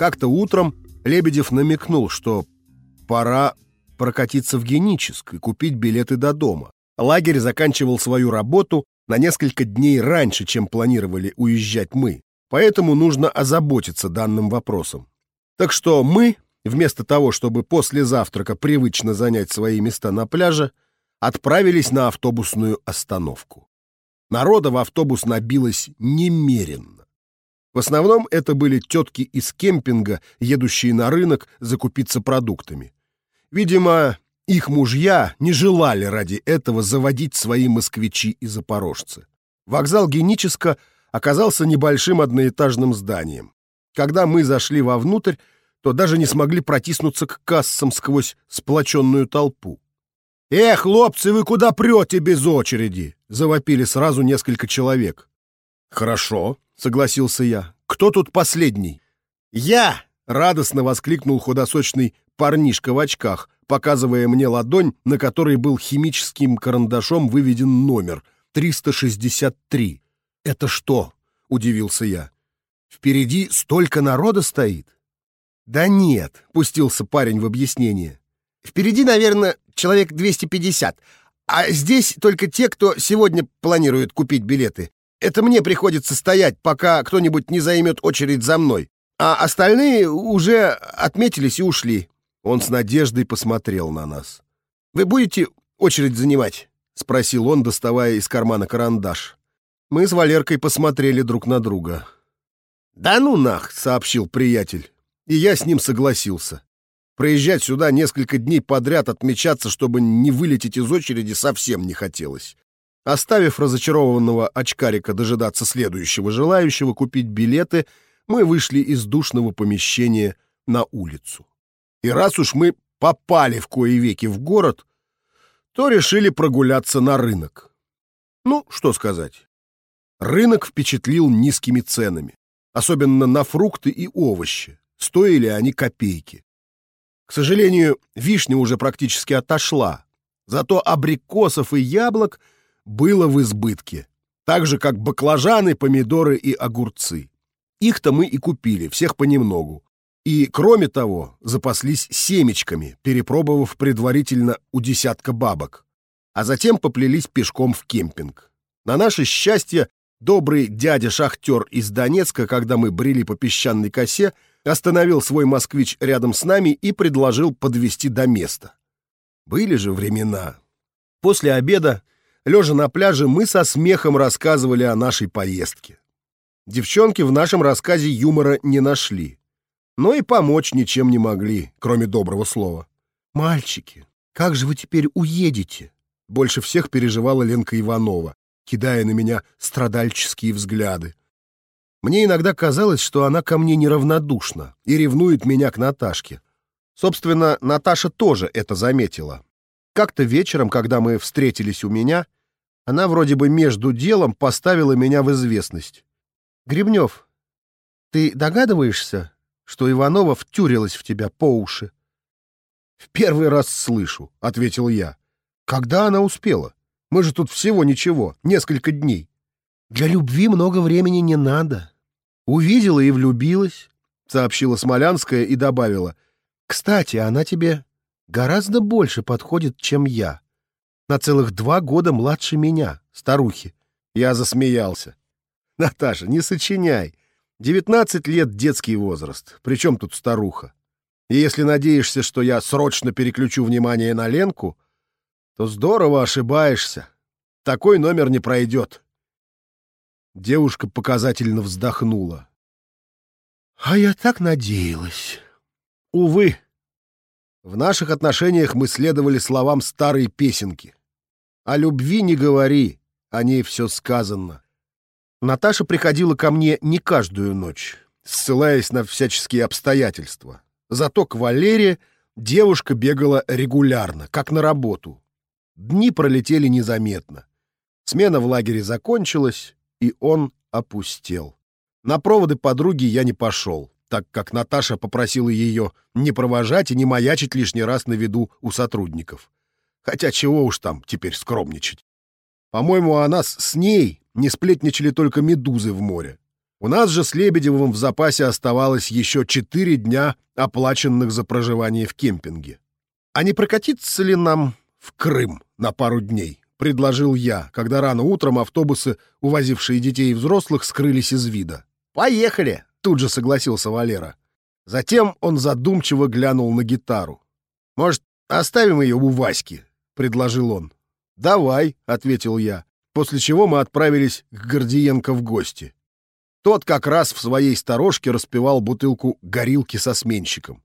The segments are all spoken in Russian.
Как-то утром Лебедев намекнул, что пора прокатиться в Геническ и купить билеты до дома. Лагерь заканчивал свою работу на несколько дней раньше, чем планировали уезжать мы, поэтому нужно озаботиться данным вопросом. Так что мы, вместо того, чтобы после завтрака привычно занять свои места на пляже, отправились на автобусную остановку. Народа в автобус набилось немеренно. В основном это были тетки из кемпинга, едущие на рынок закупиться продуктами. Видимо, их мужья не желали ради этого заводить свои москвичи и запорожцы. Вокзал Геническа оказался небольшим одноэтажным зданием. Когда мы зашли вовнутрь, то даже не смогли протиснуться к кассам сквозь сплоченную толпу. «Эх, хлопцы, вы куда прете без очереди?» — завопили сразу несколько человек. «Хорошо», — согласился я. «Кто тут последний?» «Я!» — радостно воскликнул худосочный парнишка в очках, показывая мне ладонь, на которой был химическим карандашом выведен номер 363. «Это что?» — удивился я. «Впереди столько народа стоит?» «Да нет», — пустился парень в объяснение. «Впереди, наверное, человек 250, а здесь только те, кто сегодня планирует купить билеты. Это мне приходится стоять, пока кто-нибудь не займет очередь за мной, а остальные уже отметились и ушли». Он с надеждой посмотрел на нас. «Вы будете очередь занимать?» — спросил он, доставая из кармана карандаш. Мы с Валеркой посмотрели друг на друга. «Да ну нах!» — сообщил приятель. И я с ним согласился. Проезжать сюда несколько дней подряд отмечаться, чтобы не вылететь из очереди, совсем не хотелось. Оставив разочарованного очкарика дожидаться следующего желающего купить билеты, мы вышли из душного помещения на улицу. И раз уж мы попали в кои веки в город, то решили прогуляться на рынок. Ну, что сказать. Рынок впечатлил низкими ценами, особенно на фрукты и овощи. Стоили они копейки. К сожалению, вишня уже практически отошла, зато абрикосов и яблок было в избытке, так же, как баклажаны, помидоры и огурцы. Их-то мы и купили, всех понемногу. И, кроме того, запаслись семечками, перепробовав предварительно у десятка бабок. А затем поплелись пешком в кемпинг. На наше счастье, добрый дядя-шахтер из Донецка, когда мы брели по песчаной косе, остановил свой москвич рядом с нами и предложил подвести до места. Были же времена. После обеда, лежа на пляже, мы со смехом рассказывали о нашей поездке. Девчонки в нашем рассказе юмора не нашли, но и помочь ничем не могли, кроме доброго слова. «Мальчики, как же вы теперь уедете?» Больше всех переживала Ленка Иванова, кидая на меня страдальческие взгляды. Мне иногда казалось, что она ко мне неравнодушна и ревнует меня к Наташке. Собственно, Наташа тоже это заметила. Как-то вечером, когда мы встретились у меня, она вроде бы между делом поставила меня в известность. «Гребнев, ты догадываешься, что Иванова втюрилась в тебя по уши?» «В первый раз слышу», — ответил я. «Когда она успела? Мы же тут всего ничего, несколько дней». «Для любви много времени не надо. Увидела и влюбилась», — сообщила Смолянская и добавила. «Кстати, она тебе гораздо больше подходит, чем я. На целых два года младше меня, старухи». Я засмеялся. «Наташа, не сочиняй. Девятнадцать лет — детский возраст. Причем тут старуха? И если надеешься, что я срочно переключу внимание на Ленку, то здорово ошибаешься. Такой номер не пройдет. Девушка показательно вздохнула. «А я так надеялась». «Увы. В наших отношениях мы следовали словам старой песенки. О любви не говори, о ней все сказано». Наташа приходила ко мне не каждую ночь, ссылаясь на всяческие обстоятельства. Зато к Валере девушка бегала регулярно, как на работу. Дни пролетели незаметно. Смена в лагере закончилась, и он опустел. На проводы подруги я не пошел, так как Наташа попросила ее не провожать и не маячить лишний раз на виду у сотрудников. Хотя чего уж там теперь скромничать. По-моему, о нас с ней не сплетничали только медузы в море. У нас же с Лебедевым в запасе оставалось еще четыре дня, оплаченных за проживание в кемпинге. А не прокатиться ли нам в Крым на пару дней? Предложил я, когда рано утром автобусы, увозившие детей и взрослых, скрылись из вида. «Поехали!» — тут же согласился Валера. Затем он задумчиво глянул на гитару. «Может, оставим ее у Васьки?» — предложил он. «Давай», — ответил я, после чего мы отправились к Гордиенко в гости. Тот как раз в своей сторожке распивал бутылку горилки со сменщиком.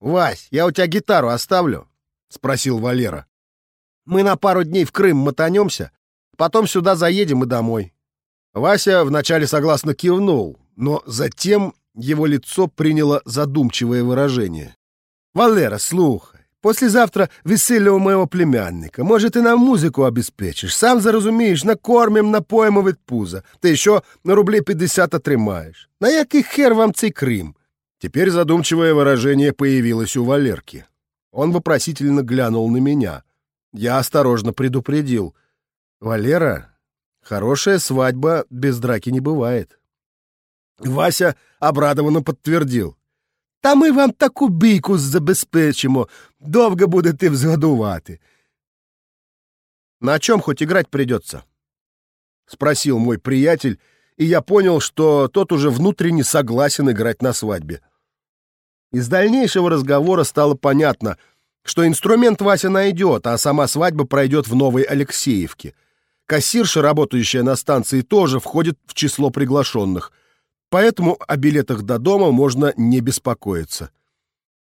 «Вась, я у тебя гитару оставлю?» — спросил Валера. «Мы на пару дней в Крым мотанемся, потом сюда заедем и домой». Вася вначале согласно кивнул, но затем его лицо приняло задумчивое выражение. «Валера, слухай, послезавтра веселье у моего племянника. Может, и нам музыку обеспечишь. Сам заразумеешь, накормим, напоїмо від пуза. Ты еще на рублей пятьдесят отримаешь. На який хер вам цей Крым?» Теперь задумчивое выражение появилось у Валерки. Он вопросительно глянул на меня. Я осторожно предупредил. «Валера, хорошая свадьба без драки не бывает». Вася обрадованно подтвердил. Та ми вам таку бійку забезпечимо, довго будете взгодувати. На чем хоть играть придется? Спросил мой приятель, и я понял, что тот уже внутренне согласен играть на свадьбе. Из дальнейшего разговора стало понятно, что инструмент Вася найдет, а сама свадьба пройдет в Новой Алексеевке. Кассирша, работающая на станции, тоже входит в число приглашенных — поэтому о билетах до дома можно не беспокоиться.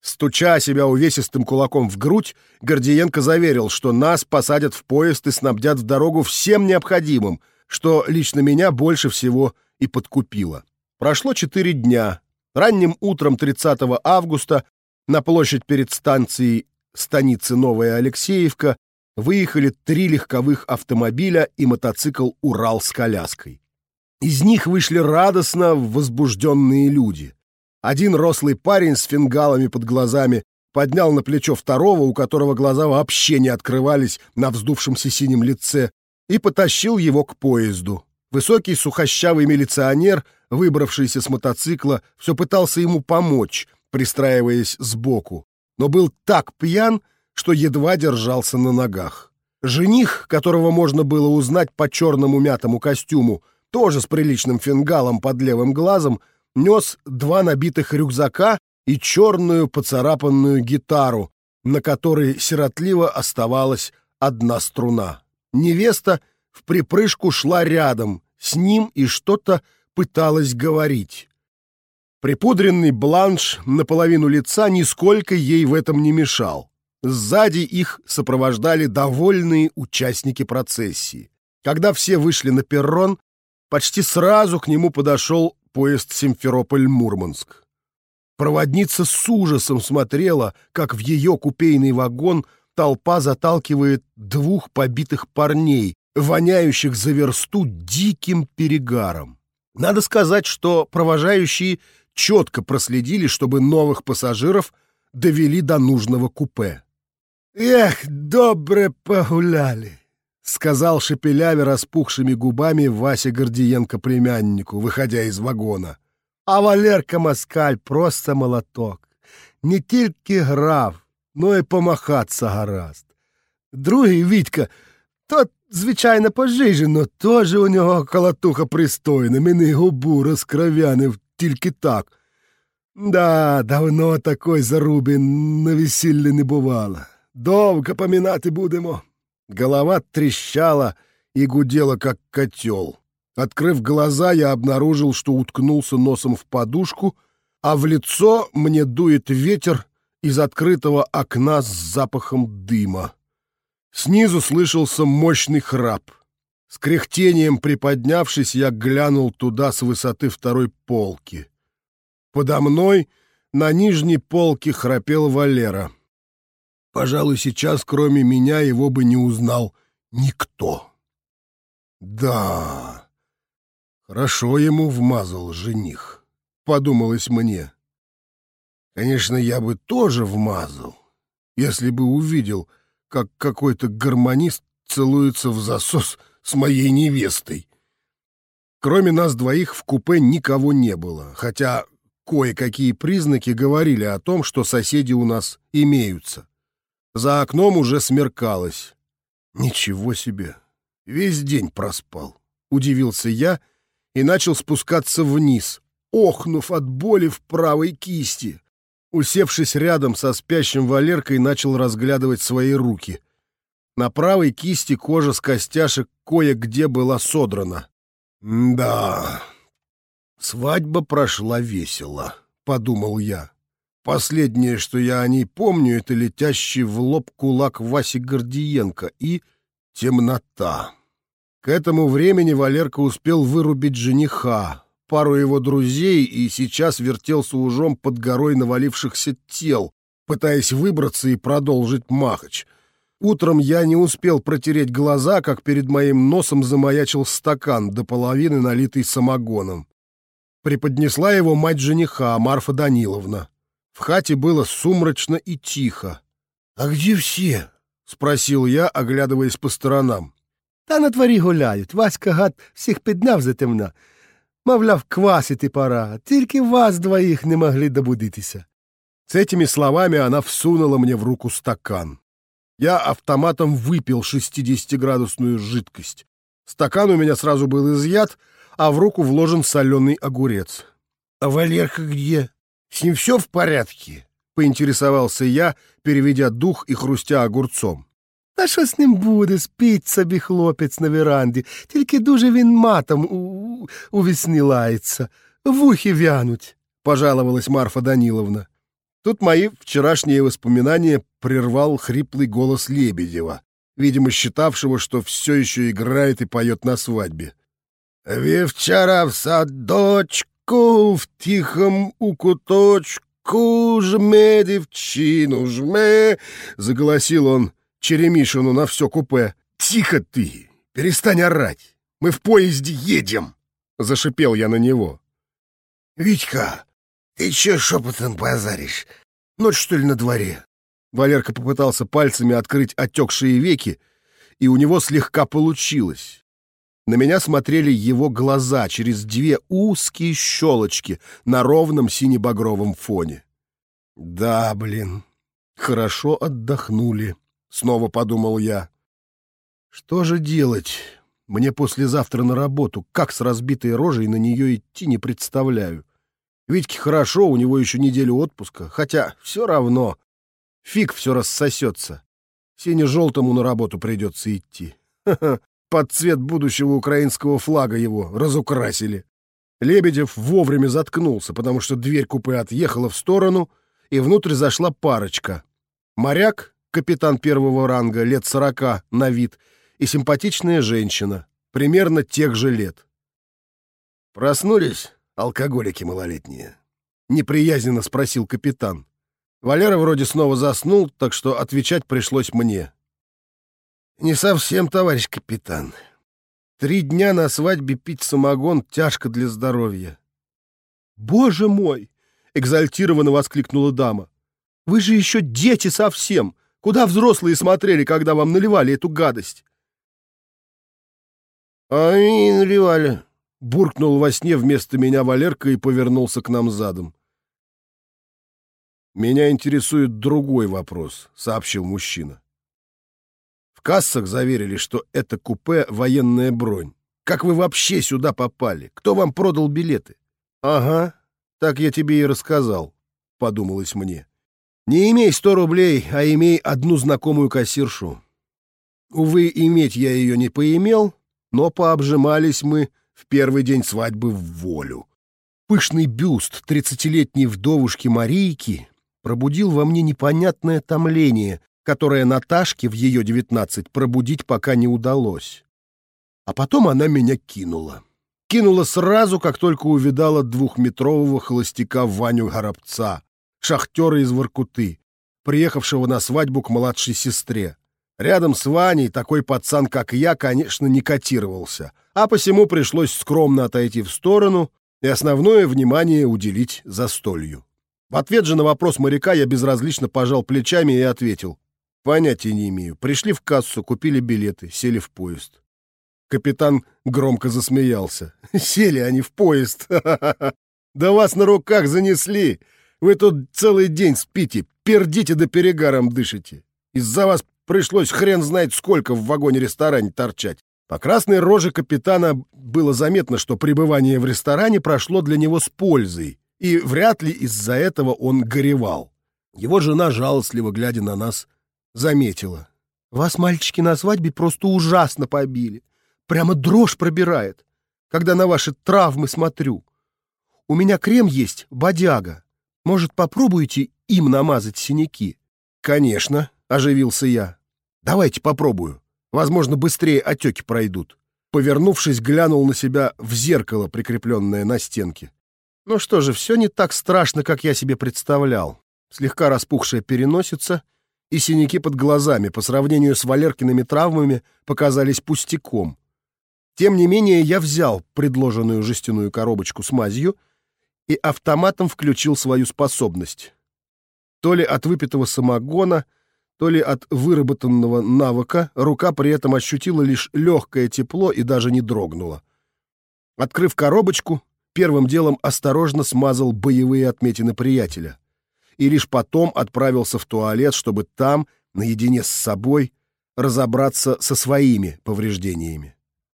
Стуча себя увесистым кулаком в грудь, Гордиенко заверил, что нас посадят в поезд и снабдят в дорогу всем необходимым, что лично меня больше всего и подкупило. Прошло четыре дня. Ранним утром 30 августа на площадь перед станцией станицы Новая Алексеевка выехали три легковых автомобиля и мотоцикл «Урал» с коляской. Из них вышли радостно возбужденные люди. Один рослый парень с фингалами под глазами поднял на плечо второго, у которого глаза вообще не открывались на вздувшемся синем лице, и потащил его к поезду. Высокий сухощавый милиционер, выбравшийся с мотоцикла, все пытался ему помочь, пристраиваясь сбоку, но был так пьян, что едва держался на ногах. Жених, которого можно было узнать по черному мятому костюму, тоже с приличным фингалом под левым глазом, нес два набитых рюкзака и черную поцарапанную гитару, на которой сиротливо оставалась одна струна. Невеста в припрыжку шла рядом с ним и что-то пыталась говорить. Припудренный бланш наполовину лица нисколько ей в этом не мешал. Сзади их сопровождали довольные участники процессии. Когда все вышли на перрон, Почти сразу к нему подошел поезд Симферополь-Мурманск. Проводница с ужасом смотрела, как в ее купейный вагон толпа заталкивает двух побитых парней, воняющих за версту диким перегаром. Надо сказать, что провожающие четко проследили, чтобы новых пассажиров довели до нужного купе. «Эх, добре погуляли!» — сказал шепеляве распухшими губами Вася Гордиенко племяннику, выходя из вагона. А Валерка Москаль просто молоток. Не тільки грав, но й помахатися гаразд. Другий Вітька, тот, звичайно, пожижено, теж у нього колотуха пристойна, мені губу розкров'янив тільки так. Да, давно такої заруби на весіллі не бувало. Довго помінати будемо. Голова трещала и гудела, как котел. Открыв глаза, я обнаружил, что уткнулся носом в подушку, а в лицо мне дует ветер из открытого окна с запахом дыма. Снизу слышался мощный храп. С кряхтением приподнявшись, я глянул туда с высоты второй полки. Подо мной на нижней полке храпел Валера — Пожалуй, сейчас, кроме меня, его бы не узнал никто. Да, хорошо ему вмазал жених, подумалось мне. Конечно, я бы тоже вмазал, если бы увидел, как какой-то гармонист целуется в засос с моей невестой. Кроме нас двоих в купе никого не было, хотя кое-какие признаки говорили о том, что соседи у нас имеются. За окном уже смеркалось. Ничего себе! Весь день проспал. Удивился я и начал спускаться вниз, охнув от боли в правой кисти. Усевшись рядом со спящим Валеркой, начал разглядывать свои руки. На правой кисти кожа с костяшек кое-где была содрана. «Да, свадьба прошла весело», — подумал я. Последнее, что я о ней помню, это летящий в лоб кулак Васи Гордиенко и темнота. К этому времени Валерка успел вырубить жениха, пару его друзей и сейчас вертелся ужом под горой навалившихся тел, пытаясь выбраться и продолжить махач. Утром я не успел протереть глаза, как перед моим носом замаячил стакан, до половины налитый самогоном. Преподнесла его мать жениха, Марфа Даниловна. В хате было сумрачно и тихо. «А где все?» — спросил я, оглядываясь по сторонам. Та на дворі гуляють. Васька гад всіх підняв затемна. Мовляв, квасити пора, тільки вас двоих не могли добудитися. С этими словами она всунула мне в руку стакан. Я автоматом выпил 60-градусную жидкость. Стакан у меня сразу был изъят, а в руку вложен соленый огурец. — А Валерка где? С ним все в порядке? — поинтересовался я, переведя дух и хрустя огурцом. Та що з ним буде? Спить собі хлопець на веранді, тільки дуже він матом у, у вісні лається, вухи вянуть, — пожаловалась Марфа Даниловна. Тут мои вчерашние воспоминания прервал хриплый голос Лебедева, видимо, считавшего, что все еще играет и поет на свадьбе. «Ви вчера в садочку, в тихом укуточку, жме, девчину, жме!» — заголосил он, Черемишину на все купе. «Тихо ты! Перестань орать! Мы в поезде едем!» Зашипел я на него. «Витька, ты че шепотом базаришь? Ночь, что ли, на дворе?» Валерка попытался пальцами открыть отекшие веки, и у него слегка получилось. На меня смотрели его глаза через две узкие щелочки на ровном сине-багровом фоне. «Да, блин, хорошо отдохнули», — снова подумал я. «Что же делать? Мне послезавтра на работу. Как с разбитой рожей на нее идти, не представляю. Витьке хорошо, у него еще неделю отпуска. Хотя все равно. Фиг все рассосется. Сине-желтому на работу придется идти. Под цвет будущего украинского флага его разукрасили. Лебедев вовремя заткнулся, потому что дверь купе отъехала в сторону, и внутрь зашла парочка. Моряк капитан первого ранга, лет сорока на вид, и симпатичная женщина, примерно тех же лет. «Проснулись, алкоголики малолетние?» — неприязненно спросил капитан. Валера вроде снова заснул, так что отвечать пришлось мне. «Не совсем, товарищ капитан. Три дня на свадьбе пить самогон тяжко для здоровья». «Боже мой!» — экзальтированно воскликнула дама. «Вы же еще дети совсем! Куда взрослые смотрели, когда вам наливали эту гадость? — А наливали. Буркнул во сне вместо меня Валерка и повернулся к нам задом. «Меня интересует другой вопрос», — сообщил мужчина. «В кассах заверили, что это купе — военная бронь. Как вы вообще сюда попали? Кто вам продал билеты?» «Ага, так я тебе и рассказал», — подумалось мне. Не имей сто рублей, а имей одну знакомую кассиршу. Увы, иметь я ее не поимел, но пообжимались мы в первый день свадьбы в волю. Пышный бюст тридцатилетней вдовушки Марийки пробудил во мне непонятное томление, которое Наташке в ее девятнадцать пробудить пока не удалось. А потом она меня кинула. Кинула сразу, как только увидала двухметрового холостяка Ваню Горобца, шахтера из Воркуты, приехавшего на свадьбу к младшей сестре. Рядом с Ваней такой пацан, как я, конечно, не котировался, а посему пришлось скромно отойти в сторону и основное внимание уделить застолью. В ответ же на вопрос моряка я безразлично пожал плечами и ответил. Понятия не имею. Пришли в кассу, купили билеты, сели в поезд. Капитан громко засмеялся. Сели они в поезд. Да вас на руках занесли. Вы тут целый день спите, пердите да перегаром дышите. Из-за вас пришлось хрен знает сколько в вагоне-ресторане торчать. По красной роже капитана было заметно, что пребывание в ресторане прошло для него с пользой, и вряд ли из-за этого он горевал. Его жена, жалостливо глядя на нас, заметила. «Вас, мальчики, на свадьбе просто ужасно побили. Прямо дрожь пробирает, когда на ваши травмы смотрю. У меня крем есть, бодяга. Может, попробуете им намазать синяки?» «Конечно», — оживился я. «Давайте попробую». Возможно, быстрее отеки пройдут. Повернувшись, глянул на себя в зеркало, прикрепленное на стенке. Ну что же, все не так страшно, как я себе представлял. Слегка распухшая переносица и синяки под глазами по сравнению с Валеркиными травмами показались пустяком. Тем не менее, я взял предложенную жестяную коробочку с мазью и автоматом включил свою способность. То ли от выпитого самогона — то ли от выработанного навыка рука при этом ощутила лишь легкое тепло и даже не дрогнула. Открыв коробочку, первым делом осторожно смазал боевые отметины приятеля и лишь потом отправился в туалет, чтобы там, наедине с собой, разобраться со своими повреждениями.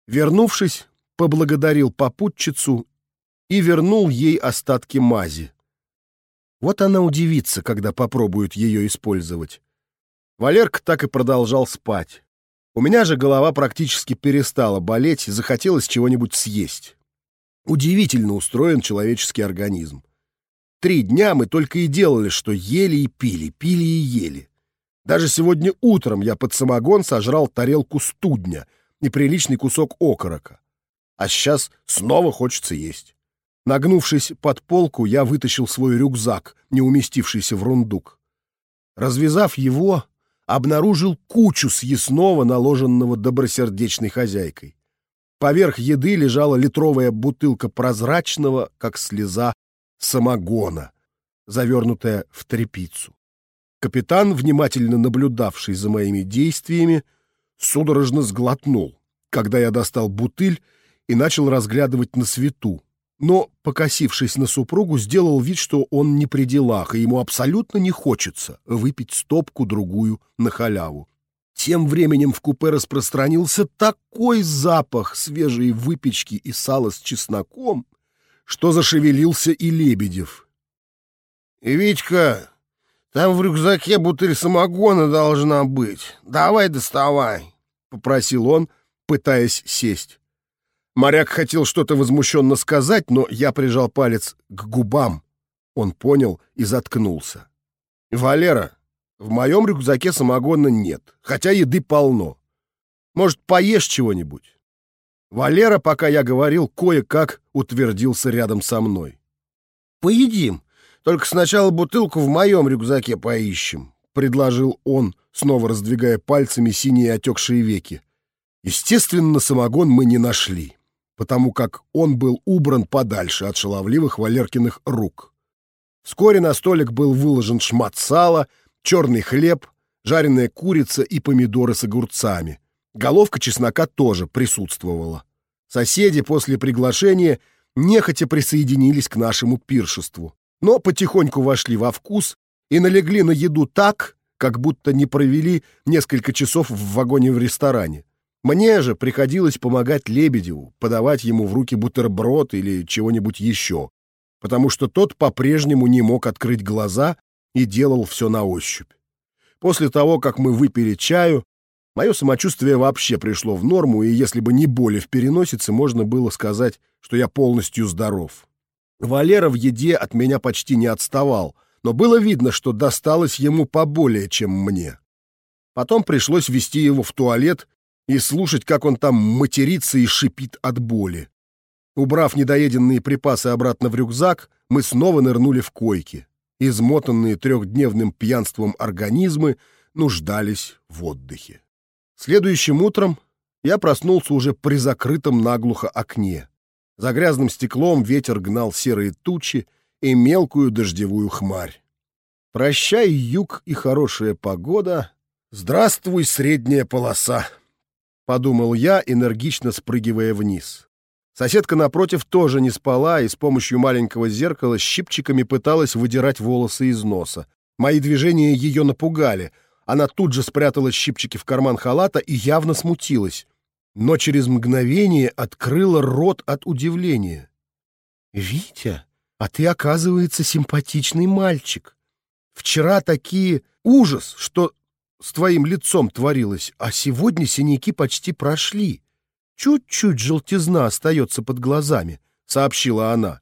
Вернувшись, поблагодарил попутчицу и вернул ей остатки мази. Вот она удивится, когда попробует ее использовать. Валерка так и продолжал спать. У меня же голова практически перестала болеть, захотелось чего-нибудь съесть. Удивительно устроен человеческий организм. Три дня мы только и делали, что ели и пили, пили и ели. Даже сегодня утром я под самогон сожрал тарелку студня и приличный кусок окорока. А сейчас снова хочется есть. Нагнувшись под полку, я вытащил свой рюкзак, не уместившийся в рундук. Развязав его, обнаружил кучу съестного, наложенного добросердечной хозяйкой. Поверх еды лежала литровая бутылка прозрачного, как слеза, самогона, завернутая в тряпицу. Капитан, внимательно наблюдавший за моими действиями, судорожно сглотнул, когда я достал бутыль и начал разглядывать на свету, но, покосившись на супругу, сделал вид, что он не при делах, и ему абсолютно не хочется выпить стопку-другую на халяву. Тем временем в купе распространился такой запах свежей выпечки и сала с чесноком, что зашевелился и Лебедев. «Витька, там в рюкзаке бутыль самогона должна быть. Давай доставай», — попросил он, пытаясь сесть. Моряк хотел что-то возмущенно сказать, но я прижал палец к губам. Он понял и заткнулся. «Валера, в моем рюкзаке самогона нет, хотя еды полно. Может, поешь чего-нибудь?» Валера, пока я говорил, кое-как утвердился рядом со мной. «Поедим, только сначала бутылку в моем рюкзаке поищем», — предложил он, снова раздвигая пальцами синие отекшие веки. Естественно, самогон мы не нашли потому как он был убран подальше от шаловливых Валеркиных рук. Вскоре на столик был выложен шмат сала, черный хлеб, жареная курица и помидоры с огурцами. Головка чеснока тоже присутствовала. Соседи после приглашения нехотя присоединились к нашему пиршеству, но потихоньку вошли во вкус и налегли на еду так, как будто не провели несколько часов в вагоне в ресторане. Мне же приходилось помогать Лебедеву, подавать ему в руки бутерброд или чего-нибудь еще, потому что тот по-прежнему не мог открыть глаза и делал все на ощупь. После того, как мы выпили чаю, мое самочувствие вообще пришло в норму, и если бы не боли в переносице, можно было сказать, что я полностью здоров. Валера в еде от меня почти не отставал, но было видно, что досталось ему поболее, чем мне. Потом пришлось вести его в туалет и слушать, как он там матерится и шипит от боли. Убрав недоеденные припасы обратно в рюкзак, мы снова нырнули в койки. Измотанные трехдневным пьянством организмы нуждались в отдыхе. Следующим утром я проснулся уже при закрытом наглухо окне. За грязным стеклом ветер гнал серые тучи и мелкую дождевую хмарь. Прощай, юг и хорошая погода. Здравствуй, средняя полоса. подумал я, энергично спрыгивая вниз. Соседка напротив тоже не спала и с помощью маленького зеркала щипчиками пыталась выдирать волосы из носа. Мои движения ее напугали. Она тут же спрятала щипчики в карман халата и явно смутилась. Но через мгновение открыла рот от удивления. «Витя, а ты, оказывается, симпатичный мальчик. Вчера такие ужас, что с твоим лицом творилось, а сегодня синяки почти прошли. Чуть-чуть желтизна остается под глазами», — сообщила она.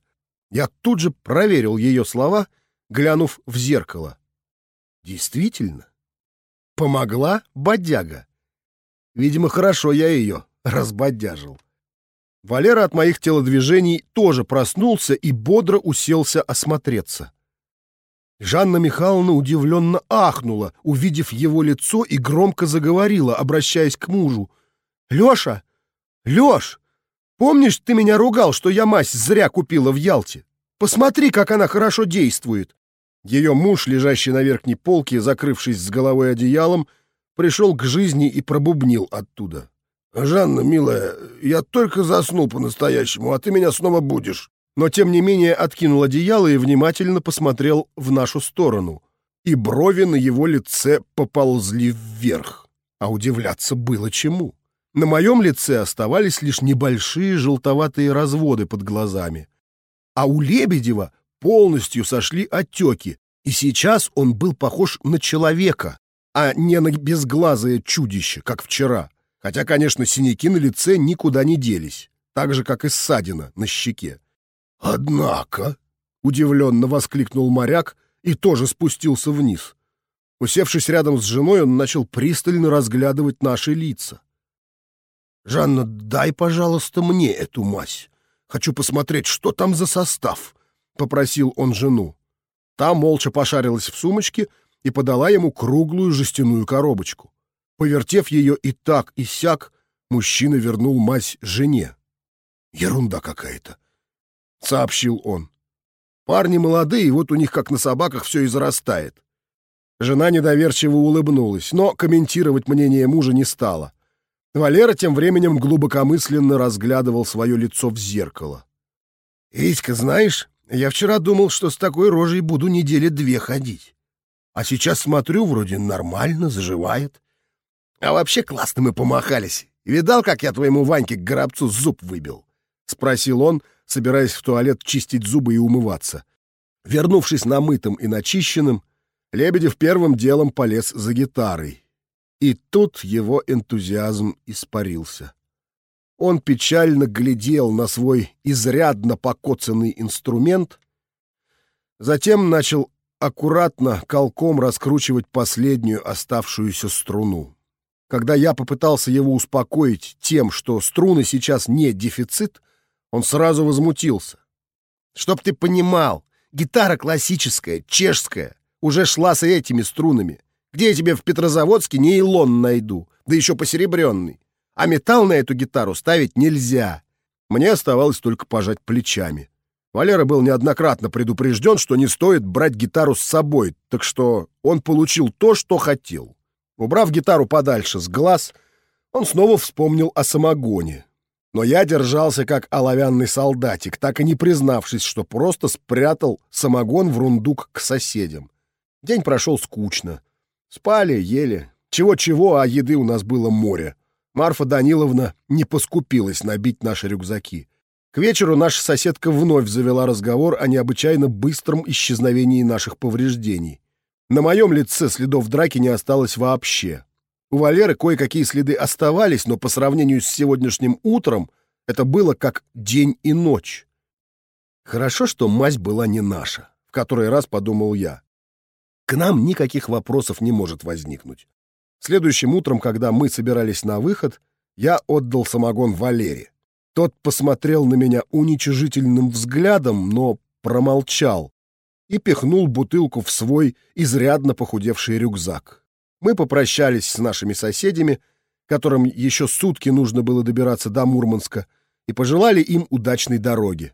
Я тут же проверил ее слова, глянув в зеркало. Действительно, помогла бодяга. Видимо, хорошо я ее разбодяжил. Валера от моих телодвижений тоже проснулся и бодро уселся осмотреться. Жанна Михайловна удивленно ахнула, увидев его лицо, и громко заговорила, обращаясь к мужу. «Леша! Леш! Помнишь, ты меня ругал, что я мазь зря купила в Ялте? Посмотри, как она хорошо действует!» Ее муж, лежащий на верхней полке, закрывшись с головой одеялом, пришел к жизни и пробубнил оттуда. «Жанна, милая, я только заснул по-настоящему, а ты меня снова будешь». Но, тем не менее, откинул одеяло и внимательно посмотрел в нашу сторону. И брови на его лице поползли вверх. А удивляться было чему. На моем лице оставались лишь небольшие желтоватые разводы под глазами. А у Лебедева полностью сошли отеки, и сейчас он был похож на человека, а не на безглазое чудище, как вчера. Хотя, конечно, синяки на лице никуда не делись, так же, как и ссадина на щеке. «Однако», — удивленно воскликнул моряк и тоже спустился вниз. Усевшись рядом с женой, он начал пристально разглядывать наши лица. «Жанна, дай, пожалуйста, мне эту мазь. Хочу посмотреть, что там за состав», — попросил он жену. Та молча пошарилась в сумочке и подала ему круглую жестяную коробочку. Повертев ее и так, и сяк, мужчина вернул мазь жене. «Ерунда какая-то», — сообщил он. «Парни молодые, вот у них как на собаках все и зарастает». Жена недоверчиво улыбнулась, но комментировать мнение мужа не стала. Валера тем временем глубокомысленно разглядывал свое лицо в зеркало. «Витька, знаешь, я вчера думал, что с такой рожей буду недели две ходить. А сейчас смотрю, вроде нормально, заживает. А вообще классно мы помахались. Видал, как я твоему Ваньке к горобцу зуб выбил?» — спросил он, собираясь в туалет чистить зубы и умываться. Вернувшись намытым и начищенным, Лебедев первым делом полез за гитарой. И тут его энтузиазм испарился. Он печально глядел на свой изрядно покоцанный инструмент, затем начал аккуратно колком раскручивать последнюю оставшуюся струну. Когда я попытался его успокоить тем, что струны сейчас не дефицит, он сразу возмутился. «Чтоб ты понимал, гитара классическая, чешская, уже шла с этими струнами. Где я тебе в Петрозаводске нейлон найду, да еще посеребренный? А металл на эту гитару ставить нельзя». Мне оставалось только пожать плечами. Валера был неоднократно предупрежден, что не стоит брать гитару с собой, так что он получил то, что хотел. Убрав гитару подальше с глаз, он снова вспомнил о самогоне. Но я держался как оловянный солдатик, так и не признавшись, что просто спрятал самогон в рундук к соседям. День прошел скучно. Спали, ели. Чего-чего, а еды у нас было море. Марфа Даниловна не поскупилась набить наши рюкзаки. К вечеру наша соседка вновь завела разговор о необычайно быстром исчезновении наших повреждений. На моем лице следов драки не осталось вообще. У Валеры кое-какие следы оставались, но по сравнению с сегодняшним утром это было как день и ночь. Хорошо, что мазь была не наша, в который раз подумал я. К нам никаких вопросов не может возникнуть. Следующим утром, когда мы собирались на выход, я отдал самогон Валере. Тот посмотрел на меня уничижительным взглядом, но промолчал, и пихнул бутылку в свой изрядно похудевший рюкзак. Мы попрощались с нашими соседями, которым еще сутки нужно было добираться до Мурманска, и пожелали им удачной дороги.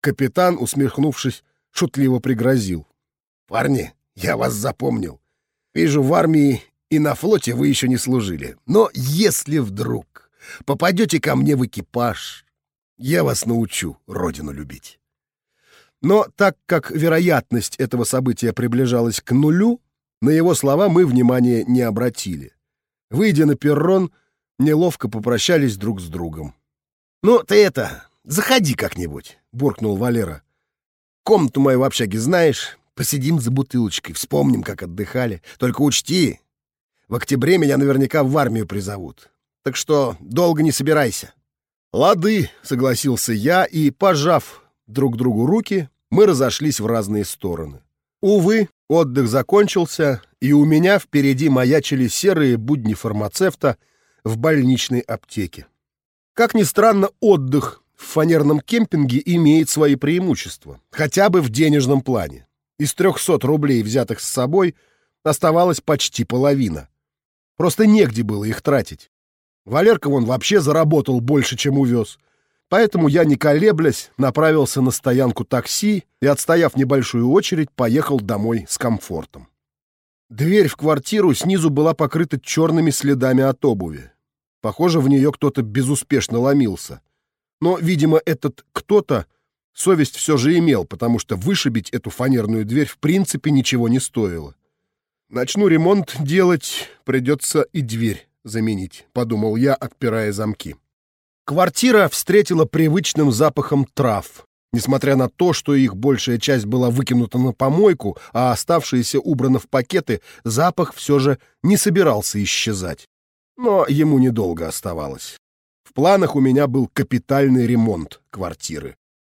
Капитан, усмехнувшись, шутливо пригрозил. «Парни, я вас запомнил. Вижу, в армии и на флоте вы еще не служили. Но если вдруг Попадете ко мне в экипаж, я вас научу родину любить. Но так как вероятность этого события приближалась к нулю, на его слова мы внимания не обратили. Выйдя на перрон, неловко попрощались друг с другом. «Ну, ты это, заходи как-нибудь», — буркнул Валера. «Комнату мою в общаге знаешь? Посидим за бутылочкой, вспомним, как отдыхали. Только учти, в октябре меня наверняка в армию призовут. Так что долго не собирайся». «Лады», — согласился я, и, пожав друг другу руки, мы разошлись в разные стороны. Увы, отдых закончился, и у меня впереди маячили серые будни фармацевта в больничной аптеке. Как ни странно, отдых в фанерном кемпинге имеет свои преимущества, хотя бы в денежном плане. Из 300 рублей, взятых с собой, оставалась почти половина. Просто негде было их тратить. Валерка вон вообще заработал больше, чем увез. Поэтому я, не колеблясь, направился на стоянку такси и, отстояв небольшую очередь, поехал домой с комфортом. Дверь в квартиру снизу была покрыта черными следами от обуви. Похоже, в нее кто-то безуспешно ломился. Но, видимо, этот кто-то совесть все же имел, потому что вышибить эту фанерную дверь в принципе ничего не стоило. Начну ремонт делать, придется и дверь заменить, подумал я, отпирая замки. Квартира встретила привычным запахом трав, несмотря на то, что их большая часть была выкинута на помойку, а оставшиеся убраны в пакеты, запах все же не собирался исчезать. Но ему недолго оставалось. В планах у меня был капитальный ремонт квартиры.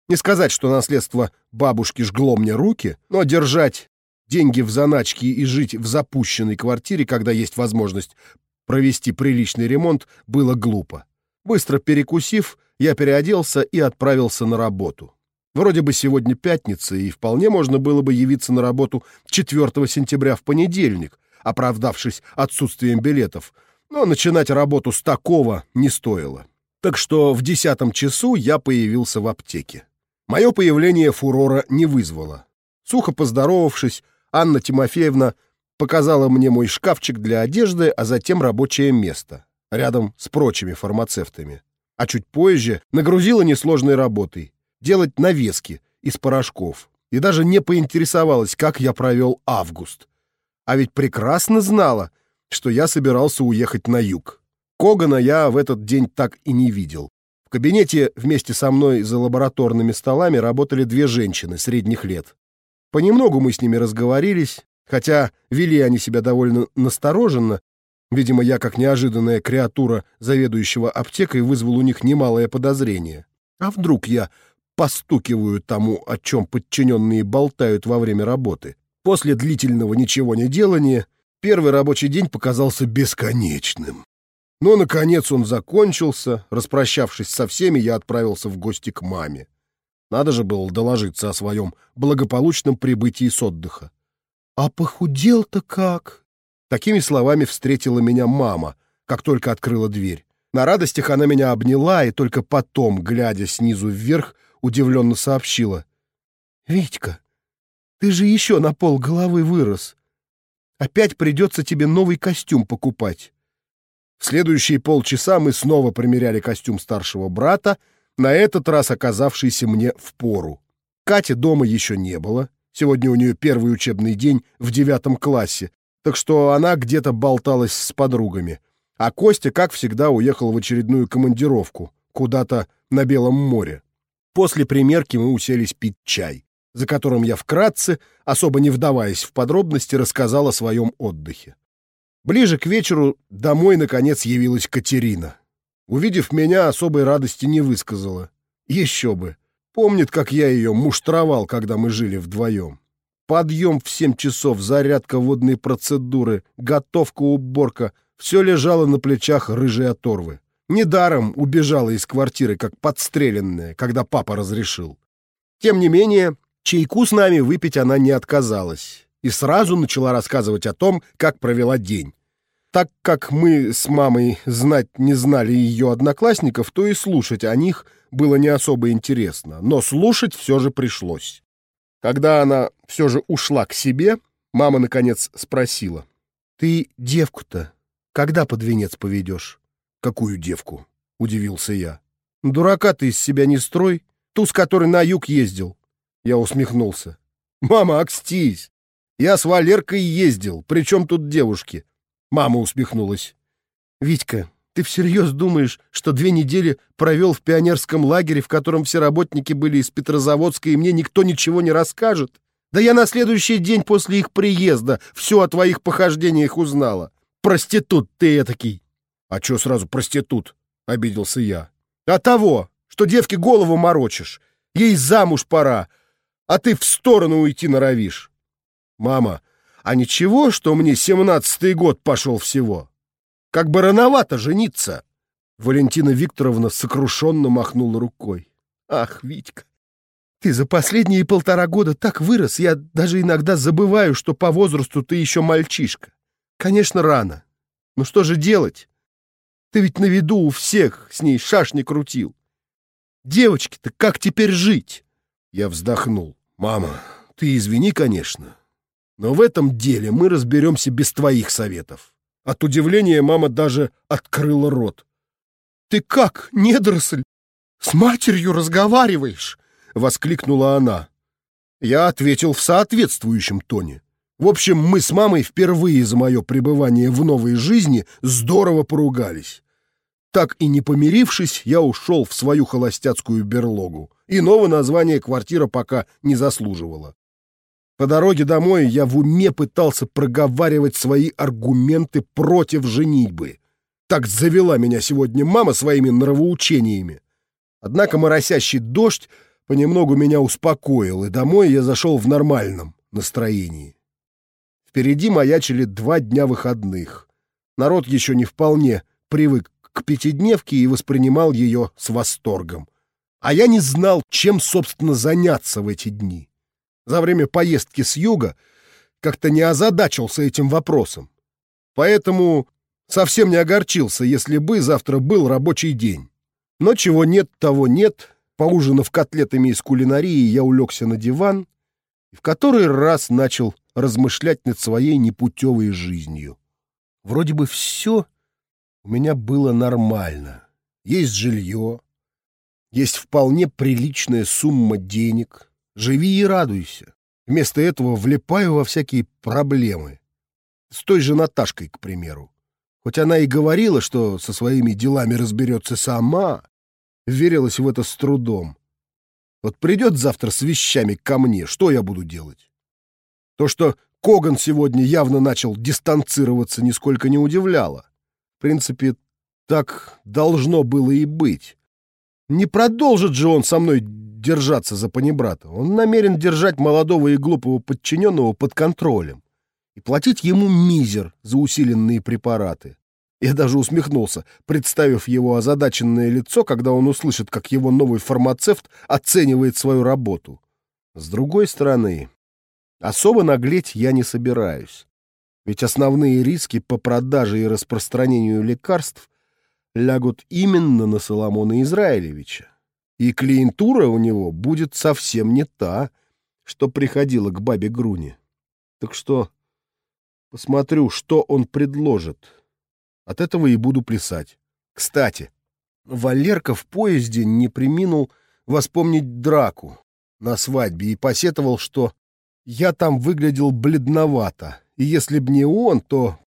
Не сказать, что наследство бабушки жгло мне руки, но держать деньги в заначке и жить в запущенной квартире, когда есть возможность провести приличный ремонт, было глупо. Быстро перекусив, я переоделся и отправился на работу. Вроде бы сегодня пятница, и вполне можно было бы явиться на работу 4 сентября в понедельник, оправдавшись отсутствием билетов, но начинать работу с такого не стоило. Так что в десятом часу я появился в аптеке. Мое появление фурора не вызвало. Сухо поздоровавшись, Анна Тимофеевна показала мне мой шкафчик для одежды, а затем рабочее место рядом с прочими фармацевтами. А чуть позже нагрузила несложной работой — делать навески из порошков. И даже не поинтересовалась, как я провел август. А ведь прекрасно знала, что я собирался уехать на юг. Когана я в этот день так и не видел. В кабинете вместе со мной за лабораторными столами работали две женщины средних лет. Понемногу мы с ними разговорились, хотя вели они себя довольно настороженно Видимо, я, как неожиданная креатура заведующего аптекой, вызвал у них немалое подозрение. А вдруг я постукиваю тому, о чем подчиненные болтают во время работы? После длительного ничего не делания первый рабочий день показался бесконечным. Но, наконец, он закончился. Распрощавшись со всеми, я отправился в гости к маме. Надо же было доложиться о своем благополучном прибытии с отдыха. «А похудел-то как!» Такими словами встретила меня мама, как только открыла дверь. На радостях она меня обняла и только потом, глядя снизу вверх, удивленно сообщила. «Витька, ты же еще на пол головы вырос. Опять придется тебе новый костюм покупать». В следующие полчаса мы снова примеряли костюм старшего брата, на этот раз оказавшийся мне в пору. Кати дома еще не было. Сегодня у нее первый учебный день в девятом классе, так что она где-то болталась с подругами. А Костя, как всегда, уехал в очередную командировку, куда-то на Белом море. После примерки мы уселись пить чай, за которым я вкратце, особо не вдаваясь в подробности, рассказал о своем отдыхе. Ближе к вечеру домой, наконец, явилась Катерина. Увидев меня, особой радости не высказала. Еще бы. Помнит, как я ее муштровал, когда мы жили вдвоем. Подъем в семь часов, зарядка водной процедуры, готовка, уборка — все лежало на плечах рыжей оторвы. Недаром убежала из квартиры, как подстреленная, когда папа разрешил. Тем не менее, чайку с нами выпить она не отказалась и сразу начала рассказывать о том, как провела день. Так как мы с мамой знать не знали ее одноклассников, то и слушать о них было не особо интересно, но слушать все же пришлось. Когда она все же ушла к себе, мама, наконец, спросила. «Ты девку-то когда под венец поведешь?» «Какую девку?» — удивился я. «Дурака ты из себя не строй. Ту, с которой на юг ездил». Я усмехнулся. «Мама, окстись! Я с Валеркой ездил, причем тут девушки?» Мама усмехнулась. «Витька, ты всерьез думаешь, что две недели провел в пионерском лагере, в котором все работнки были из Петрозаводска, и мне никто ничего не расскажет? Да я на следующий день после их приезда все о твоих похождениях узнала. Проститут ты этакий!» «А чё сразу проститут?» — обиделся я. «А того, что девке голову морочишь. Ей замуж пора, а ты в сторону уйти норовишь. Мама, а ничего, что мне семнадцатый год пошел всего? Как бы рановато жениться!» Валентина Викторовна сокрушенно махнула рукой. «Ах, Витька, ты за последние полтора года так вырос, я даже иногда забываю, что по возрасту ты еще мальчишка. Конечно, рано. Но что же делать? Ты ведь на виду у всех с ней шашни крутил. Девочки-то как теперь жить?» Я вздохнул. «Мама, ты извини, конечно, но в этом деле мы разберемся без твоих советов». От удивления мама даже открыла рот. «Ты как, недоросль, с матерью разговариваешь?» — воскликнула она. Я ответил в соответствующем тоне. В общем, мы с мамой впервые за мое пребывание в новой жизни здорово поругались. Так и не помирившись, я ушел в свою холостяцкую берлогу. Иного названия квартира пока не заслуживала. По дороге домой я в уме пытался проговаривать свои аргументы против женитьбы. Так завела меня сегодня мама своими нравоучениями. Однако моросящий дождь понемногу меня успокоил, и домой я зашел в нормальном настроении. Впереди маячили два дня выходных. Народ еще не вполне привык к пятидневке и воспринимал ее с восторгом. А я не знал, чем, собственно, заняться в эти дни. За время поездки с юга как-то не озадачился этим вопросом. Поэтому совсем не огорчился, если бы завтра был рабочий день. Но чего нет, того нет. Поужинав котлетами из кулинарии, я улегся на диван и в который раз начал размышлять над своей непутевой жизнью. Вроде бы все у меня было нормально. Есть жилье, есть вполне приличная сумма денег. Живи и радуйся. Вместо этого влипаю во всякие проблемы. С той же Наташкой, к примеру. Хоть она и говорила, что со своими делами разберется сама, верилась в это с трудом. Вот придет завтра с вещами ко мне, что я буду делать? То, что Коган сегодня явно начал дистанцироваться, нисколько не удивляло. В принципе, так должно было и быть. Не продолжит же он со мной держаться за панибрата. Он намерен держать молодого и глупого подчиненного под контролем и платить ему мизер за усиленные препараты. Я даже усмехнулся, представив его озадаченное лицо, когда он услышит, как его новый фармацевт оценивает свою работу. С другой стороны, особо наглеть я не собираюсь. Ведь основные риски по продаже и распространению лекарств лягут именно на Соломона Израилевича. И клиентура у него будет совсем не та, что приходила к бабе Груне. Так что посмотрю, что он предложит. От этого и буду плясать. Кстати, Валерка в поезде не приминул воспомнить драку на свадьбе и посетовал, что я там выглядел бледновато, и если б не он, то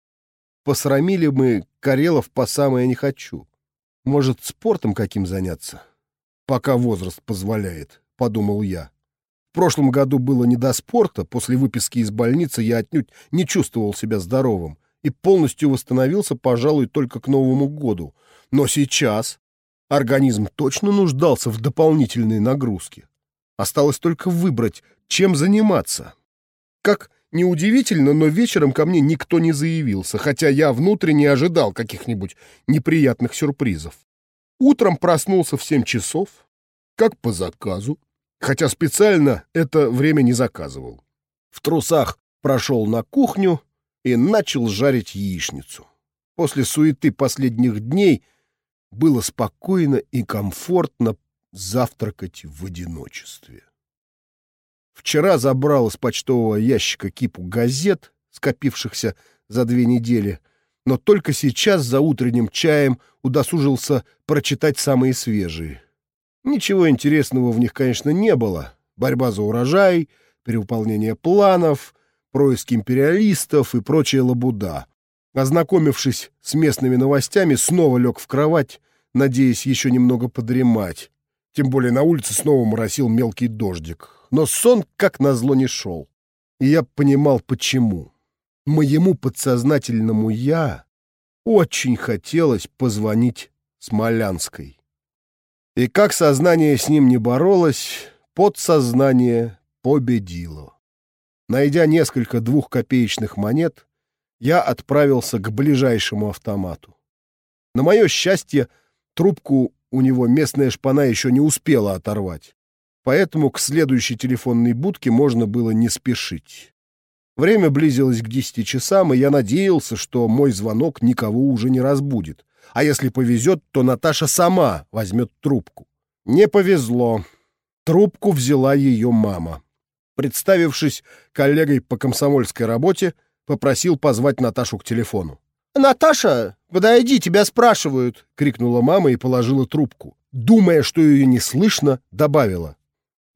посрамили мы Карелов по самое не хочу. Может, спортом каким заняться? Пока возраст позволяет, — подумал я. В прошлом году было не до спорта, после выписки из больницы я отнюдь не чувствовал себя здоровым и полностью восстановился, пожалуй, только к Новому году. Но сейчас организм точно нуждался в дополнительной нагрузке. Осталось только выбрать, чем заниматься. Как неудивительно, но вечером ко мне никто не заявился, хотя я внутренне ожидал каких-нибудь неприятных сюрпризов. Утром проснулся в семь часов, как по заказу, хотя специально это время не заказывал. В трусах прошел на кухню, и начал жарить яичницу. После суеты последних дней было спокойно и комфортно завтракать в одиночестве. Вчера забрал из почтового ящика кипу газет, скопившихся за две недели, но только сейчас за утренним чаем удосужился прочитать самые свежие. Ничего интересного в них, конечно, не было. Борьба за урожай, перевыполнение планов, происки империалистов и прочая лабуда. Ознакомившись с местными новостями, снова лег в кровать, надеясь еще немного подремать. Тем более на улице снова моросил мелкий дождик. Но сон, как назло, не шел. И я понимал, почему. Моему подсознательному «я» очень хотелось позвонить Смолянской. И как сознание с ним не боролось, подсознание победило. Найдя несколько двухкопеечных монет, я отправился к ближайшему автомату. На мое счастье, трубку у него местная шпана еще не успела оторвать, поэтому к следующей телефонной будке можно было не спешить. Время близилось к десяти часам, и я надеялся, что мой звонок никого уже не разбудит. А если повезет, то Наташа сама возьмет трубку. Не повезло. Трубку взяла ее мама представившись коллегой по комсомольской работе, попросил позвать Наташу к телефону. «Наташа, подойди, тебя спрашивают!» — крикнула мама и положила трубку. Думая, что ее не слышно, добавила.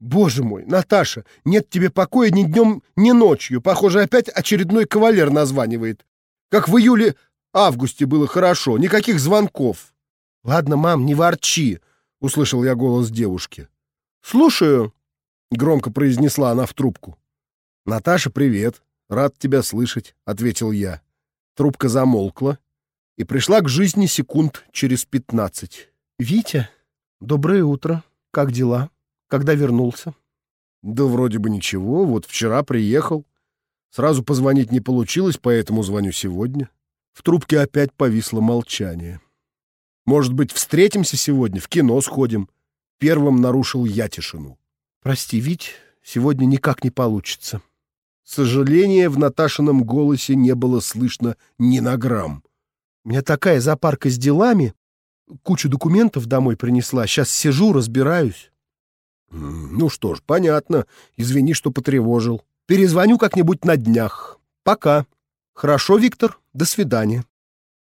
«Боже мой, Наташа, нет тебе покоя ни днем, ни ночью. Похоже, опять очередной кавалер названивает. Как в июле-августе было хорошо, никаких звонков». «Ладно, мам, не ворчи», — услышал я голос девушки. «Слушаю», Громко произнесла она в трубку. «Наташа, привет. Рад тебя слышать», — ответил я. Трубка замолкла и пришла к жизни секунд через пятнадцать. «Витя, доброе утро. Как дела? Когда вернулся?» «Да вроде бы ничего. Вот вчера приехал. Сразу позвонить не получилось, поэтому звоню сегодня». В трубке опять повисло молчание. «Может быть, встретимся сегодня, в кино сходим?» Первым нарушил я тишину. «Прости, Вить, сегодня никак не получится». Сожаления в Наташином голосе не было слышно ни на грамм. «У меня такая запарка с делами. Кучу документов домой принесла. Сейчас сижу, разбираюсь». «Ну что ж, понятно. Извини, что потревожил. Перезвоню как-нибудь на днях. Пока. Хорошо, Виктор. До свидания».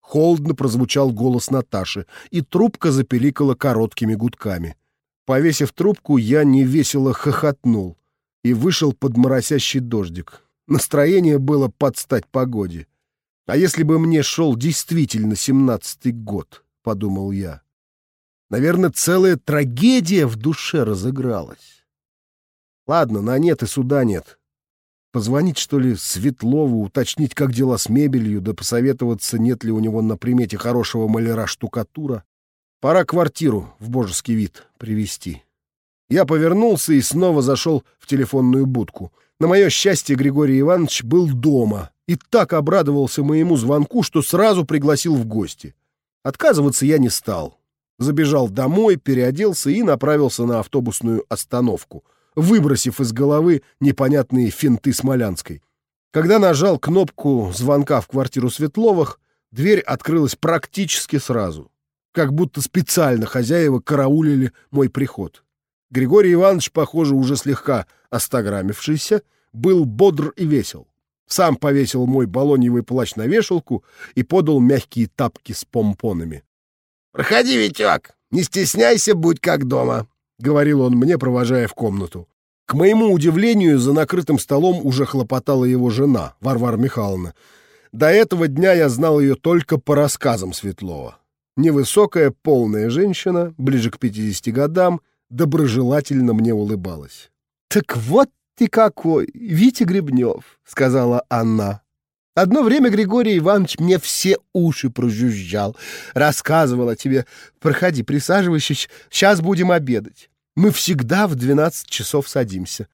Холодно прозвучал голос Наташи, и трубка запеликала короткими гудками. Повесив трубку, я невесело хохотнул и вышел под моросящий дождик. Настроение было под стать погоде. А если бы мне шел действительно семнадцатый год, — подумал я. Наверное, целая трагедия в душе разыгралась. Ладно, на нет и суда нет. Позвонить, что ли, Светлову, уточнить, как дела с мебелью, да посоветоваться, нет ли у него на примете хорошего маляра-штукатура. Пора квартиру в божеский вид привести. Я повернулся и снова зашел в телефонную будку. На мое счастье, Григорий Иванович был дома и так обрадовался моему звонку, что сразу пригласил в гости. Отказываться я не стал. Забежал домой, переоделся и направился на автобусную остановку, выбросив из головы непонятные финты Смолянской. Когда нажал кнопку звонка в квартиру Светловых, дверь открылась практически сразу как будто специально хозяева караулили мой приход. Григорий Иванович, похоже, уже слегка остаграмившийся, был бодр и весел. Сам повесил мой балоньевый плащ на вешалку и подал мягкие тапки с помпонами. «Проходи, Витек, не стесняйся, будь как дома», — говорил он мне, провожая в комнату. К моему удивлению, за накрытым столом уже хлопотала его жена, Варвара Михайловна. До этого дня я знал ее только по рассказам Светлова. Невысокая, полная женщина, ближе к 50 годам, доброжелательно мне улыбалась. «Так вот ты какой, Витя Гребнев», — сказала Анна. «Одно время Григорий Иванович мне все уши прожужжал. Рассказывал о тебе. Проходи, присаживайся, сейчас будем обедать. Мы всегда в 12 часов садимся».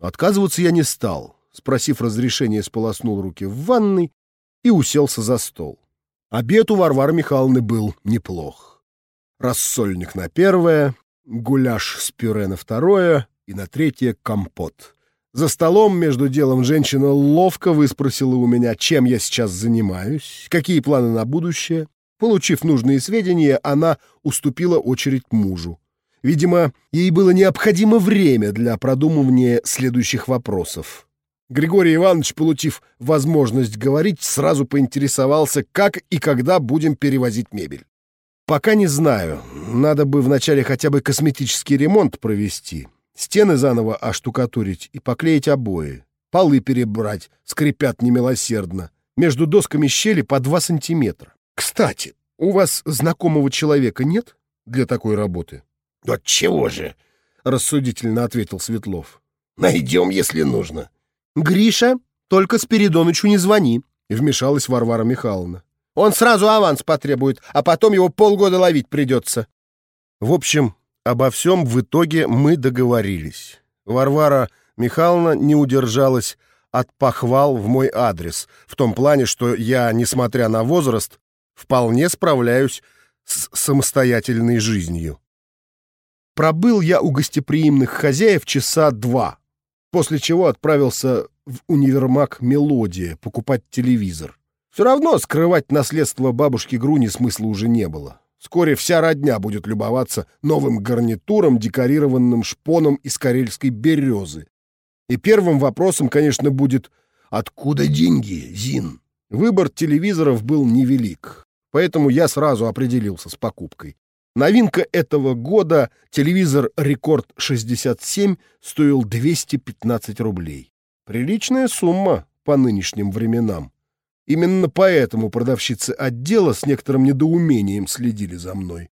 Отказываться я не стал. Спросив разрешения, сполоснул руки в ванной и уселся за стол. Обед у Варвары Михайловны был неплох. Рассольник на первое, гуляш с пюре на второе и на третье компот. За столом между делом женщина ловко выспросила у меня, чем я сейчас занимаюсь, какие планы на будущее. Получив нужные сведения, она уступила очередь мужу. Видимо, ей было необходимо время для продумывания следующих вопросов. Григорий Иванович, получив возможность говорить, сразу поинтересовался, как и когда будем перевозить мебель. Пока не знаю. Надо бы вначале хотя бы косметический ремонт провести. Стены заново оштукатурить и поклеить обои. Полы перебрать, скрипят немилосердно. Между досками щели по два сантиметра. Кстати, у вас знакомого человека нет для такой работы? — От чего же? — рассудительно ответил Светлов. — Найдем, если нужно. — Гриша, только Спиридонычу не звони, — вмешалась Варвара Михайловна. Он сразу аванс потребует, а потом его полгода ловить придется. В общем, обо всем в итоге мы договорились. Варвара Михайловна не удержалась от похвал в мой адрес, в том плане, что я, несмотря на возраст, вполне справляюсь с самостоятельной жизнью. Пробыл я у гостеприимных хозяев часа два, после чего отправился в универмаг «Мелодия» покупать телевизор. Все равно скрывать наследство бабушки Груни смысла уже не было. Вскоре вся родня будет любоваться новым гарнитуром, декорированным шпоном из карельской березы. И первым вопросом, конечно, будет «Откуда деньги, Зин?» Выбор телевизоров был невелик, поэтому я сразу определился с покупкой. Новинка этого года, телевизор «Рекорд 67», стоил 215 рублей. Приличная сумма по нынешним временам. Именно поэтому продавщицы отдела с некоторым недоумением следили за мной.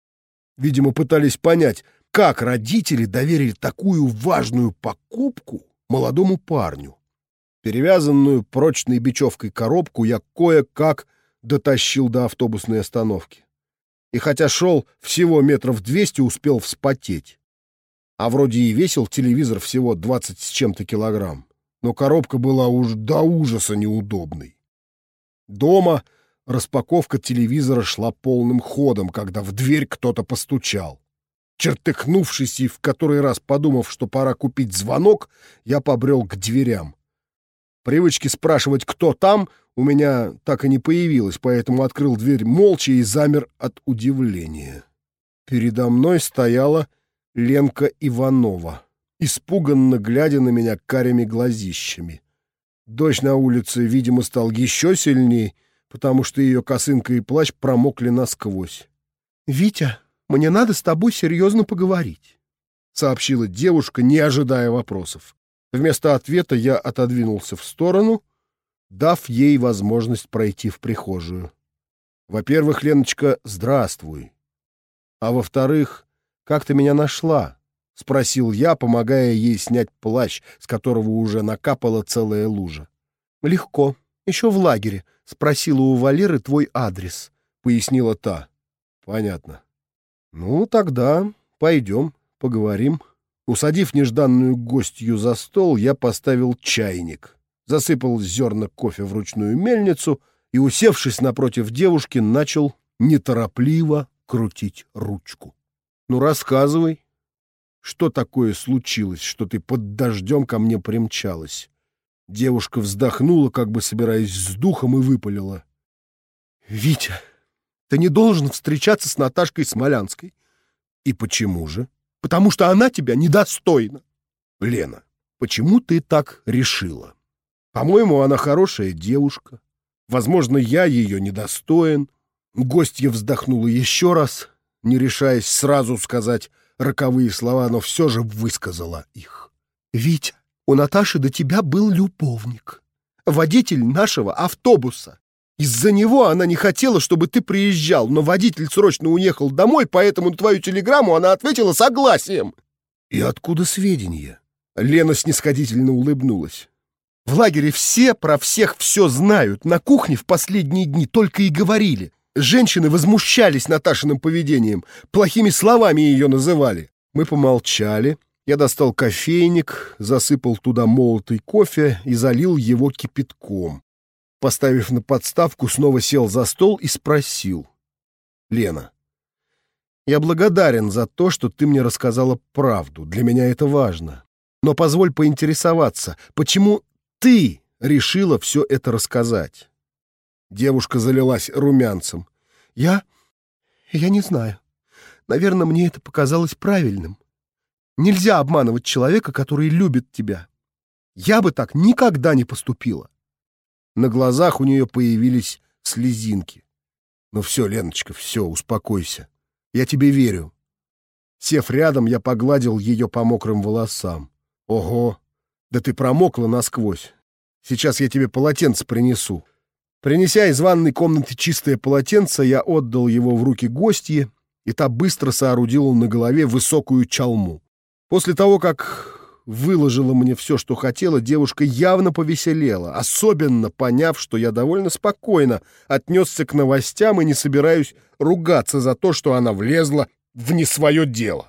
Видимо, пытались понять, как родители доверили такую важную покупку молодому парню. Перевязанную прочной бечевкой коробку я кое-как дотащил до автобусной остановки. И хотя шел всего метров двести, успел вспотеть. А вроде и весил телевизор всего двадцать с чем-то килограмм. Но коробка была уж до ужаса неудобной. Дома распаковка телевизора шла полным ходом, когда в дверь кто-то постучал. Чертыхнувшись и в который раз подумав, что пора купить звонок, я побрел к дверям. Привычки спрашивать, кто там, у меня так и не появилось, поэтому открыл дверь молча и замер от удивления. Передо мной стояла Ленка Иванова, испуганно глядя на меня карими глазищами. Дождь на улице, видимо, стал еще сильнее, потому что ее косынка и плащ промокли насквозь. «Витя, мне надо с тобой серьезно поговорить», — сообщила девушка, не ожидая вопросов. Вместо ответа я отодвинулся в сторону, дав ей возможность пройти в прихожую. «Во-первых, Леночка, здравствуй. А во-вторых, как ты меня нашла?» — спросил я, помогая ей снять плащ, с которого уже накапала целая лужа. «Легко. Еще в лагере. Спросила у Валеры твой адрес», — пояснила та. «Понятно. Ну, тогда пойдем, поговорим». Усадив нежданную гостью за стол, я поставил чайник, засыпал зерна кофе в ручную мельницу и, усевшись напротив девушки, начал неторопливо крутить ручку. «Ну, рассказывай, что такое случилось, что ты под дождем ко мне примчалась?» Девушка вздохнула, как бы собираясь с духом, и выпалила. «Витя, ты не должен встречаться с Наташкой Смолянской». «И почему же?» «Потому что она тебя недостойна». «Лена, почему ты так решила? По-моему, она хорошая девушка. Возможно, я ее недостоин». Гостья вздохнула еще раз, не решаясь сразу сказать роковые слова, но все же высказала их. «Витя, у Наташи до тебя был любовник, водитель нашего автобуса. Из-за него она не хотела, чтобы ты приезжал, но водитель срочно уехал домой, поэтому твою телеграмму она ответила согласием». «И откуда сведения?» Лена снисходительно улыбнулась. «В лагере все про всех все знают. На кухне в последние дни только и говорили. Женщины возмущались Наташиным поведением, плохими словами ее называли. Мы помолчали. Я достал кофейник, засыпал туда молотый кофе и залил его кипятком. Поставив на подставку, снова сел за стол и спросил. «Лена, я благодарен за то, что ты мне рассказала правду. Для меня это важно. Но позволь поинтересоваться, почему ты решила все это рассказать?» Девушка залилась румянцем. «Я... я не знаю. Наверное, мне это показалось правильным. Нельзя обманывать человека, который любит тебя. Я бы так никогда не поступила. На глазах у нее появились слезинки. Ну все, Леночка, все, успокойся. Я тебе верю. Сев рядом, я погладил ее по мокрым волосам. Ого, да ты промокла насквозь. Сейчас я тебе полотенце принесу. Принеся из ванной комнаты чистое полотенце, я отдал его в руки гостье, и та быстро соорудила на голове высокую чалму. После того, как выложила мне все, что хотела, девушка явно повеселела, особенно поняв, что я довольно спокойно отнесся к новостям и не собираюсь ругаться за то, что она влезла в не свое дело.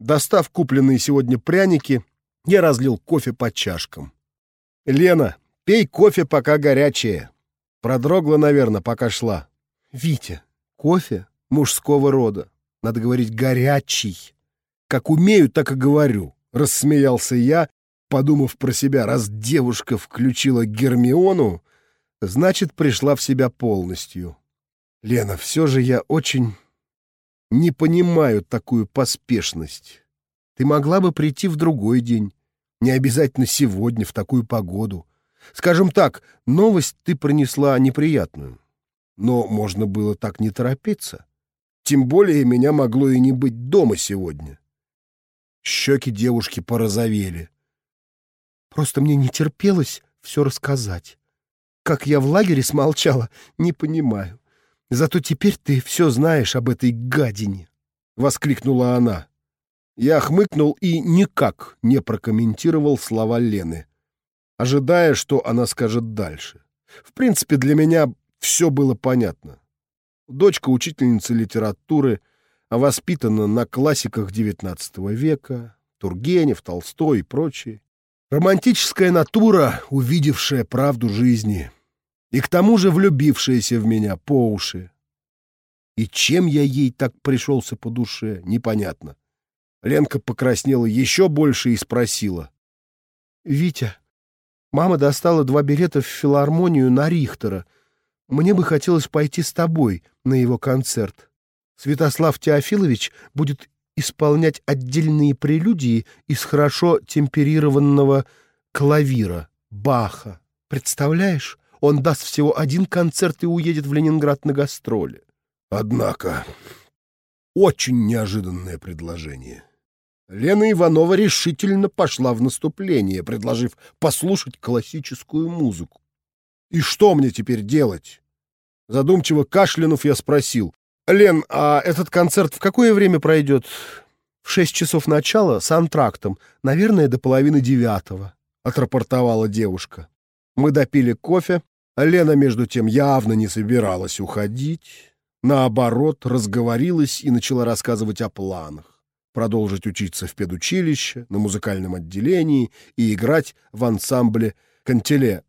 Достав купленные сегодня пряники, я разлил кофе по чашкам. «Лена, пей кофе, пока горячее». Продрогла, наверное, пока шла. «Витя, кофе мужского рода. Надо говорить «горячий». Как умею, так и говорю. Рассмеялся я, подумав про себя, раз девушка включила Гермиону, значит, пришла в себя полностью. Лена, все же я очень не понимаю такую поспешность. Ты могла бы прийти в другой день, не обязательно сегодня, в такую погоду. Скажем так, новость ты принесла неприятную. Но можно было так не торопиться. Тем более меня могло и не быть дома сегодня. Щеки девушки порозовели. Просто мне не терпелось все рассказать. Как я в лагере смолчала, не понимаю. Зато теперь ты все знаешь об этой гадине. Воскликнула она. Я хмыкнул и никак не прокомментировал слова Лены, ожидая, что она скажет дальше. В принципе, для меня все было понятно. Дочка учительницы литературы — а воспитана на классиках XIX века, Тургенев, Толстой и прочие. Романтическая натура, увидевшая правду жизни, и к тому же влюбившаяся в меня по уши. И чем я ей так пришелся по душе, непонятно. Ленка покраснела еще больше и спросила. «Витя, мама достала два билета в филармонию на Рихтера. Мне бы хотелось пойти с тобой на его концерт». Святослав Теофилович будет исполнять отдельные прелюдии из хорошо темперированного клавира, Баха. Представляешь, он даст всего один концерт и уедет в Ленинград на гастроли. Однако, очень неожиданное предложение. Лена Иванова решительно пошла в наступление, предложив послушать классическую музыку. «И что мне теперь делать?» Задумчиво кашлянув, я спросил, «Лен, а этот концерт в какое время пройдет?» «В шесть часов начала с антрактом, наверное, до половины девятого», — отрапортовала девушка. Мы допили кофе. Лена, между тем, явно не собиралась уходить. Наоборот, разговорилась и начала рассказывать о планах. Продолжить учиться в педучилище, на музыкальном отделении и играть в ансамбле «Кантеле»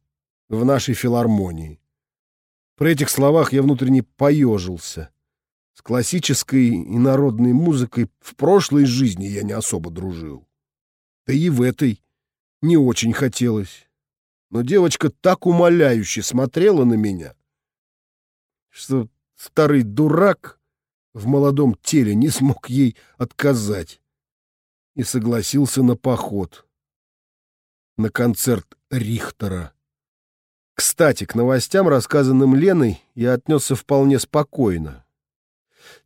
в нашей филармонии. При этих словах я внутренне поежился — с классической и народной музыкой в прошлой жизни я не особо дружил. Да и в этой не очень хотелось. Но девочка так умоляюще смотрела на меня, что старый дурак в молодом теле не смог ей отказать и согласился на поход, на концерт Рихтера. Кстати, к новостям, рассказанным Леной, я отнесся вполне спокойно.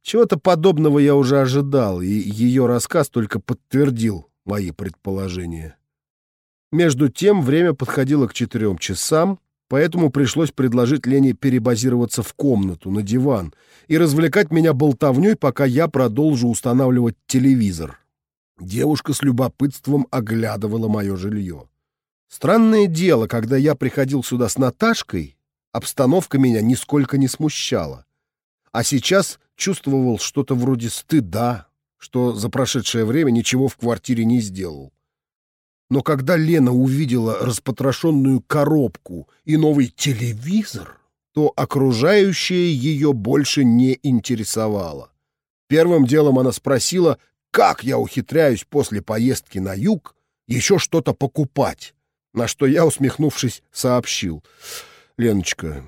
Чего-то подобного я уже ожидал, и ее рассказ только подтвердил мои предположения. Между тем время подходило к четырем часам, поэтому пришлось предложить Лене перебазироваться в комнату, на диван, и развлекать меня болтовней, пока я продолжу устанавливать телевизор. Девушка с любопытством оглядывала мое жилье. Странное дело, когда я приходил сюда с Наташкой, обстановка меня нисколько не смущала. А сейчас чувствовал что-то вроде стыда, что за прошедшее время ничего в квартире не сделал. Но когда Лена увидела распотрошенную коробку и новый телевизор, то окружающее ее больше не интересовало. Первым делом она спросила, как я ухитряюсь после поездки на юг еще что-то покупать, на что я, усмехнувшись, сообщил. «Леночка,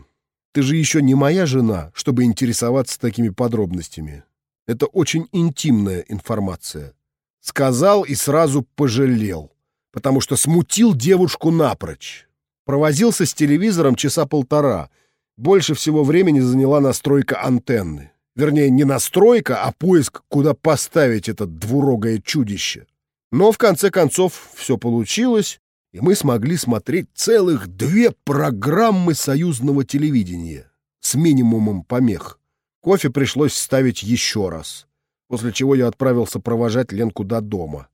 ты же еще не моя жена, чтобы интересоваться такими подробностями. Это очень интимная информация. Сказал и сразу пожалел. Потому что смутил девушку напрочь. Провозился с телевизором часа полтора. Больше всего времени заняла настройка антенны. Вернее, не настройка, а поиск, куда поставить это двурогое чудище. Но в конце концов все получилось, и мы смогли смотреть целых две программы союзного телевидения с минимумом помех. Кофе пришлось ставить еще раз, после чего я отправился провожать Ленку до дома.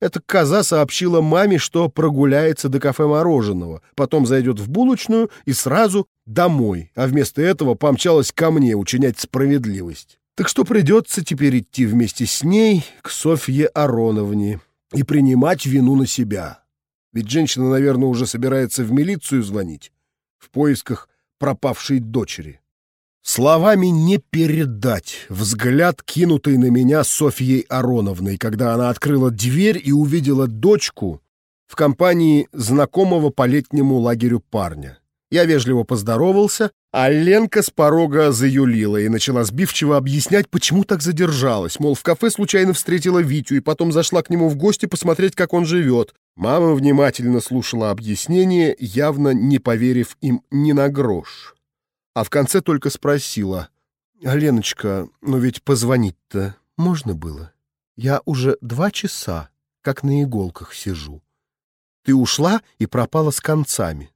Эта коза сообщила маме, что прогуляется до кафе мороженого, потом зайдет в булочную и сразу домой, а вместо этого помчалась ко мне учинять справедливость. Так что придется теперь идти вместе с ней к Софье Ароновне и принимать вину на себя. Ведь женщина, наверное, уже собирается в милицию звонить в поисках пропавшей дочери. Словами не передать взгляд, кинутый на меня Софьей Ароновной, когда она открыла дверь и увидела дочку в компании знакомого по летнему лагерю парня. Я вежливо поздоровался, а Ленка с порога заюлила и начала сбивчиво объяснять, почему так задержалась. Мол, в кафе случайно встретила Витю и потом зашла к нему в гости посмотреть, как он живет. Мама внимательно слушала объяснение, явно не поверив им ни на грош а в конце только спросила. «А, «Леночка, ну ведь позвонить-то можно было? Я уже два часа, как на иголках сижу. Ты ушла и пропала с концами.